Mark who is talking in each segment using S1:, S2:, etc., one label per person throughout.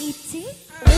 S1: Itchy.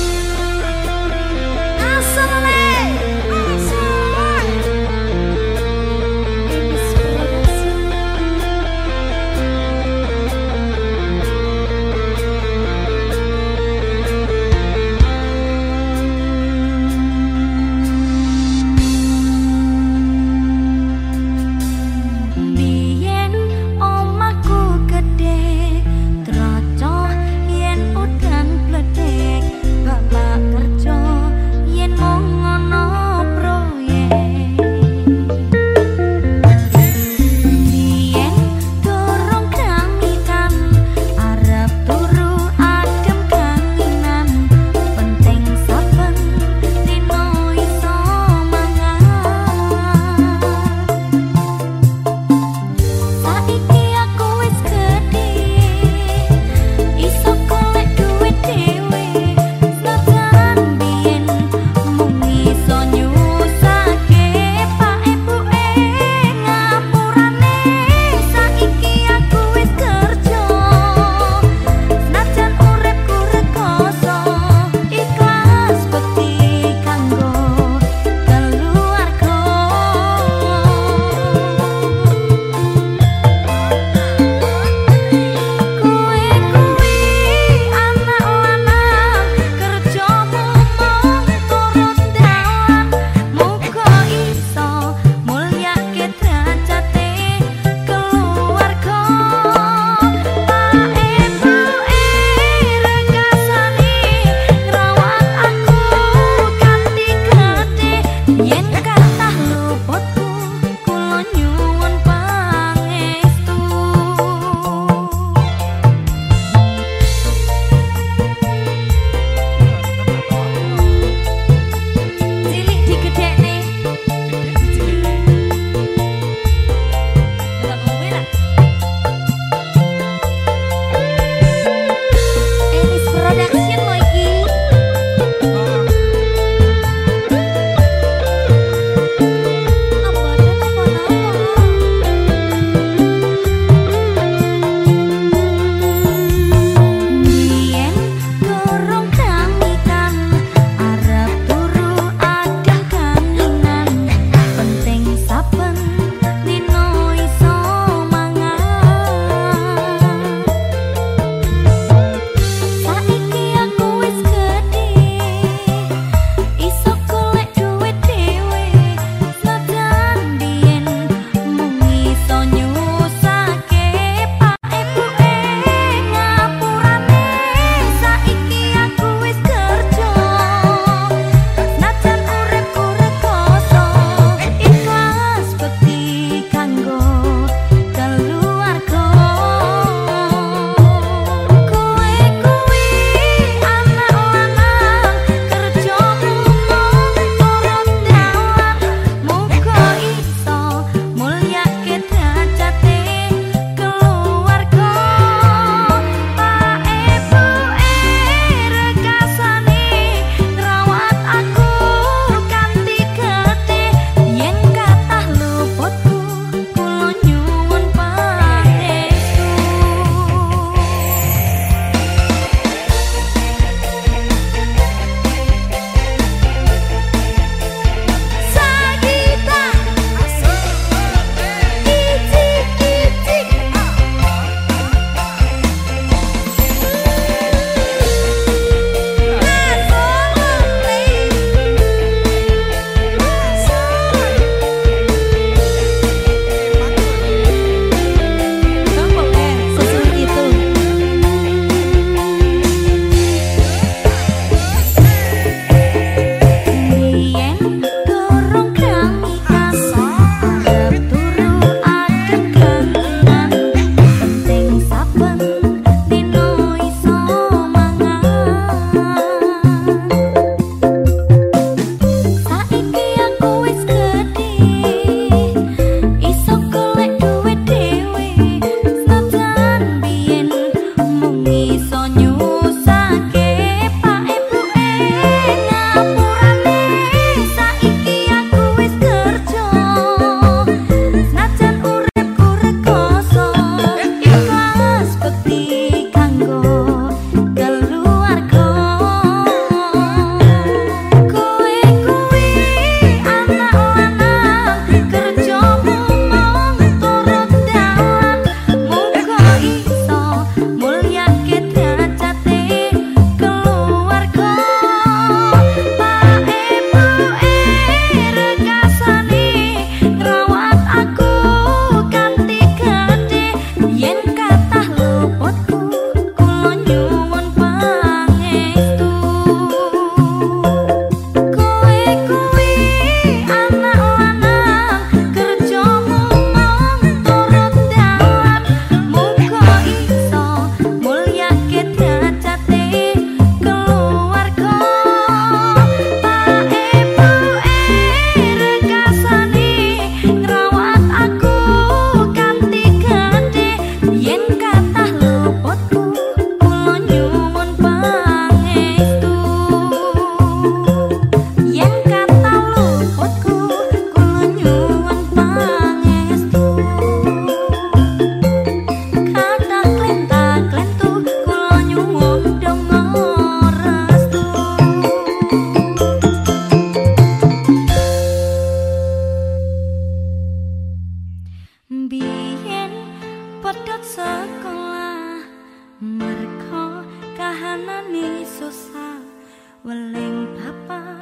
S1: Weling papa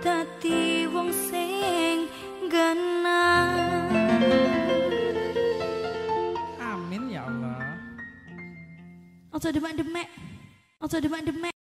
S1: dadi wong sing genah
S2: Amin ya Allah.
S1: Ojo demek-demek. Ojo demek-demek.